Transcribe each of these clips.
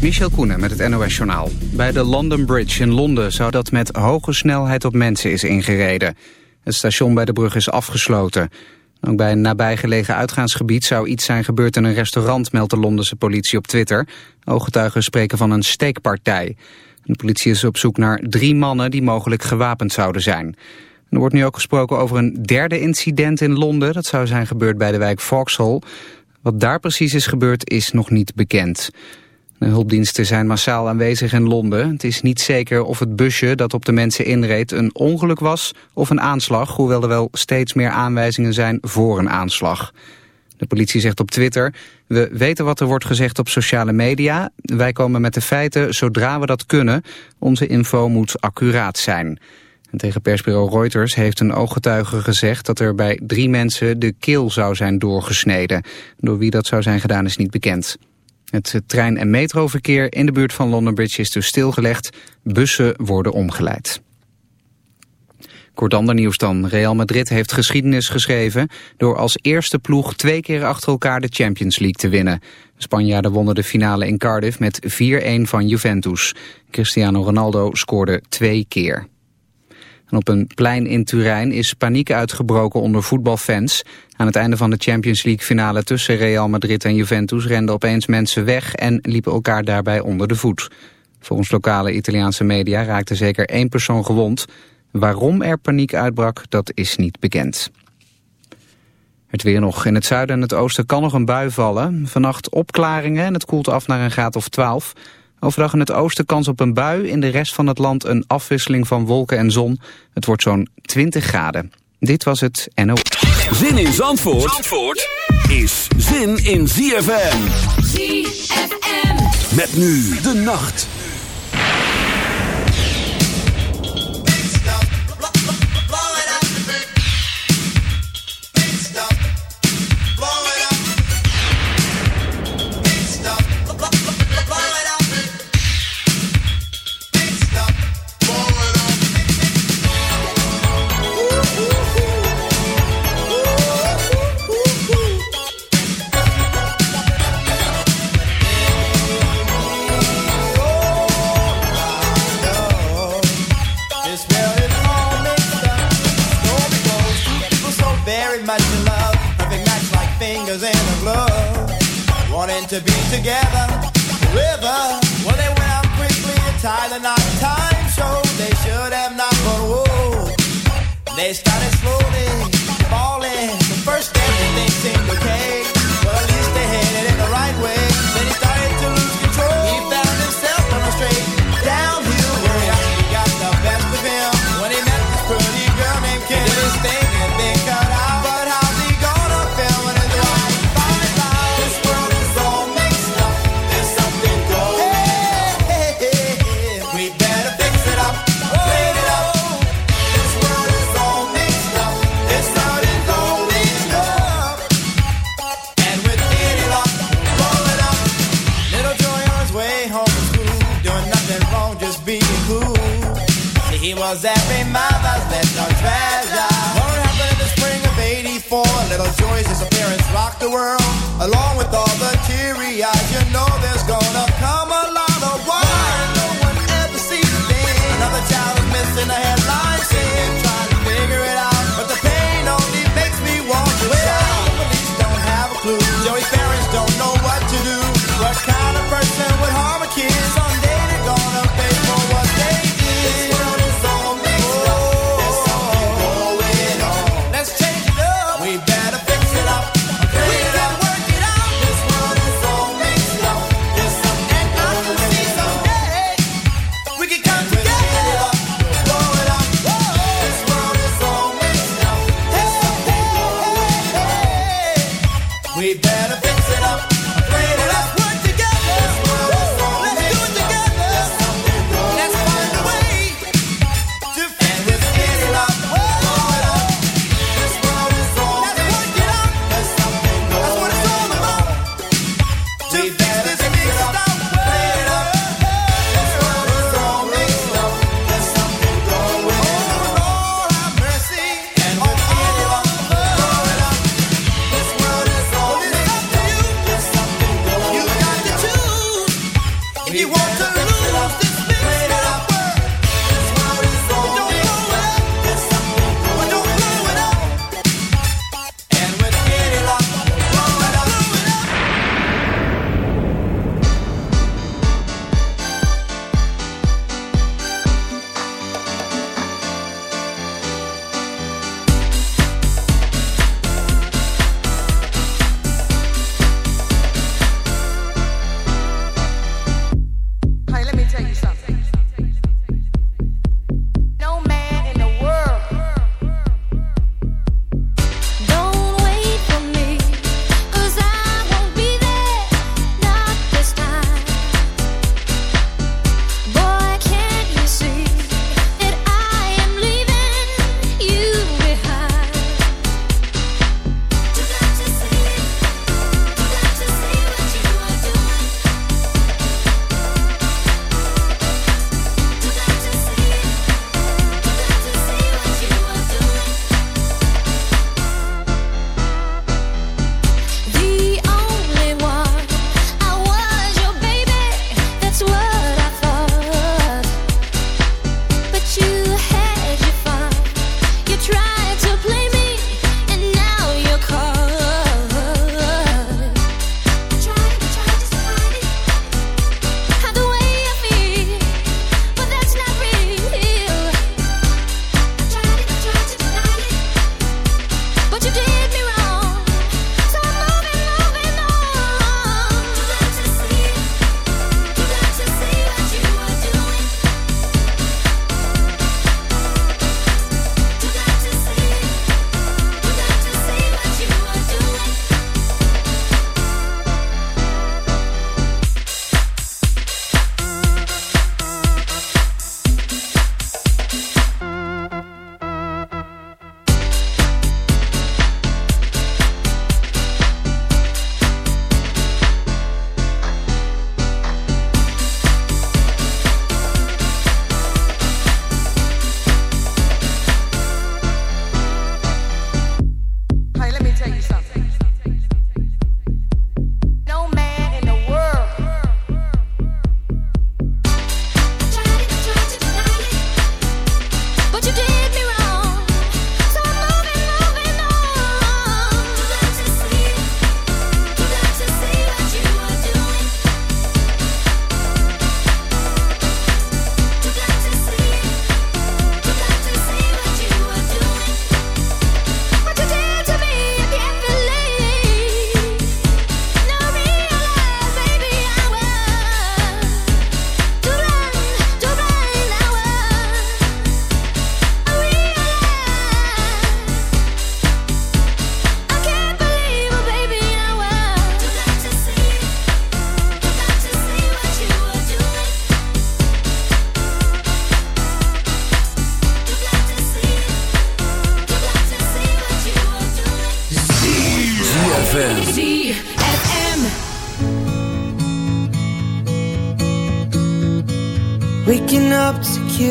Michel Koenen met het NOS-journaal. Bij de London Bridge in Londen zou dat met hoge snelheid op mensen is ingereden. Het station bij de brug is afgesloten. Ook bij een nabijgelegen uitgaansgebied zou iets zijn gebeurd in een restaurant, meldt de Londense politie op Twitter. Ooggetuigen spreken van een steekpartij. De politie is op zoek naar drie mannen die mogelijk gewapend zouden zijn. Er wordt nu ook gesproken over een derde incident in Londen. Dat zou zijn gebeurd bij de wijk Vauxhall. Wat daar precies is gebeurd is nog niet bekend. De hulpdiensten zijn massaal aanwezig in Londen. Het is niet zeker of het busje dat op de mensen inreed een ongeluk was of een aanslag, hoewel er wel steeds meer aanwijzingen zijn voor een aanslag. De politie zegt op Twitter, we weten wat er wordt gezegd op sociale media. Wij komen met de feiten zodra we dat kunnen. Onze info moet accuraat zijn. En tegen persbureau Reuters heeft een ooggetuige gezegd dat er bij drie mensen de keel zou zijn doorgesneden. Door wie dat zou zijn gedaan is niet bekend. Het trein- en metroverkeer in de buurt van London Bridge is dus stilgelegd. Bussen worden omgeleid. Kort ander nieuws dan. Real Madrid heeft geschiedenis geschreven... door als eerste ploeg twee keer achter elkaar de Champions League te winnen. De Spanjaarden wonnen de finale in Cardiff met 4-1 van Juventus. Cristiano Ronaldo scoorde twee keer. En op een plein in Turijn is paniek uitgebroken onder voetbalfans. Aan het einde van de Champions League finale tussen Real Madrid en Juventus renden opeens mensen weg en liepen elkaar daarbij onder de voet. Volgens lokale Italiaanse media raakte zeker één persoon gewond. Waarom er paniek uitbrak, dat is niet bekend. Het weer nog. In het zuiden en het oosten kan nog een bui vallen. Vannacht opklaringen en het koelt af naar een graad of 12. Overdag in het oosten kans op een bui. In de rest van het land een afwisseling van wolken en zon. Het wordt zo'n 20 graden. Dit was het NO. Zin in Zandvoort, Zandvoort is zin in ZFM. ZFM. Met nu de nacht.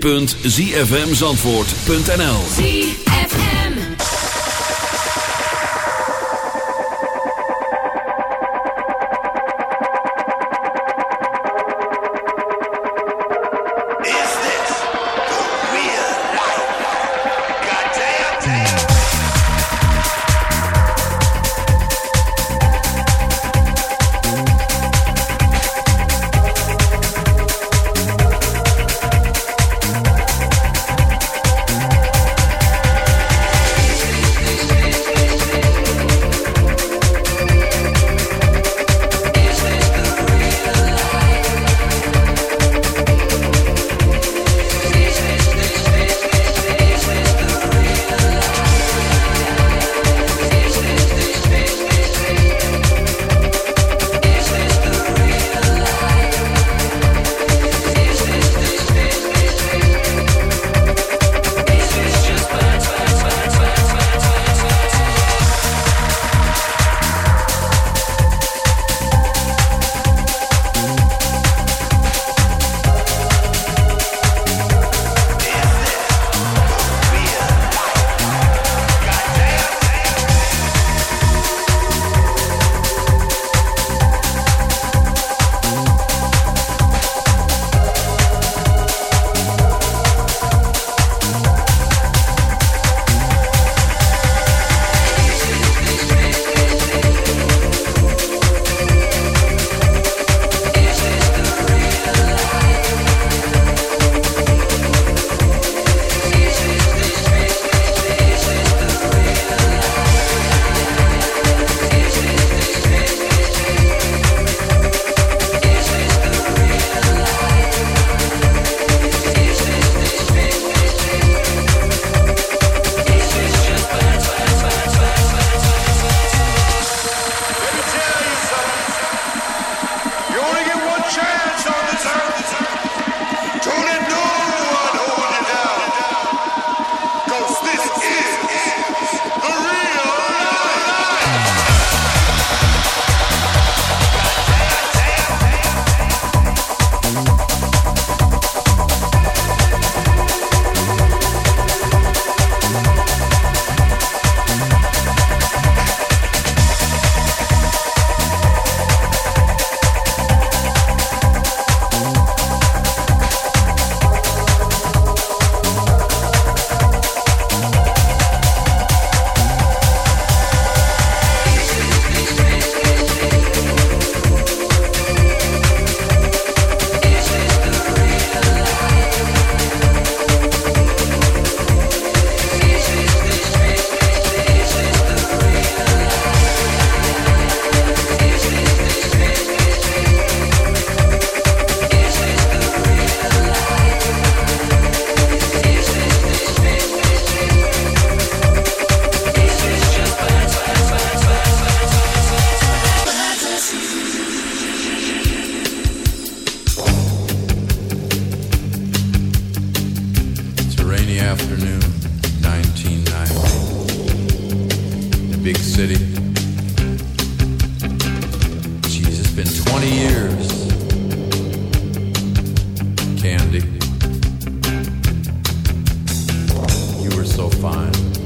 www.zfmzandvoort.nl so fine.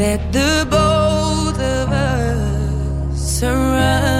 That the both of us are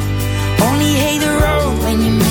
when you're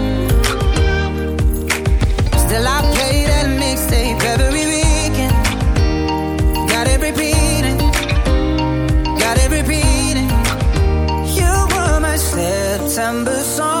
September song,